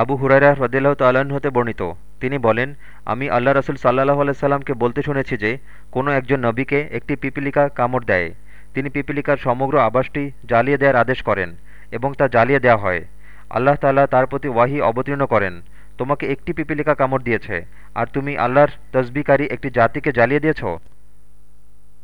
আবু হুরাইরা হ্রদিল্লাহ তাল্লাহ্ন হতে বর্ণিত। তিনি বলেন, আমি আল্লাহ রসুল সাল্লাহ আলাইসাল্লামকে বলতে শুনেছি যে, কোনো একজন নবীকে একটি পিপিলিকা কামড় দেয়। তিনি পিপিলিকার সমগ্র আবাসটি জ্বালিয়ে দেওয়ার আদেশ করেন এবং তা জ্বালিয়ে দেওয়া হয়। আল্লাহ তাল্লাহ তার প্রতি ওয়াহি অবতীর্ণ করেন। তোমাকে একটি পিপিলিকা কামড় দিয়েছে। আর তুমি আল্লাহর তসবিকারী একটি জাতিকে জ্বালিয়ে দিয়েছ?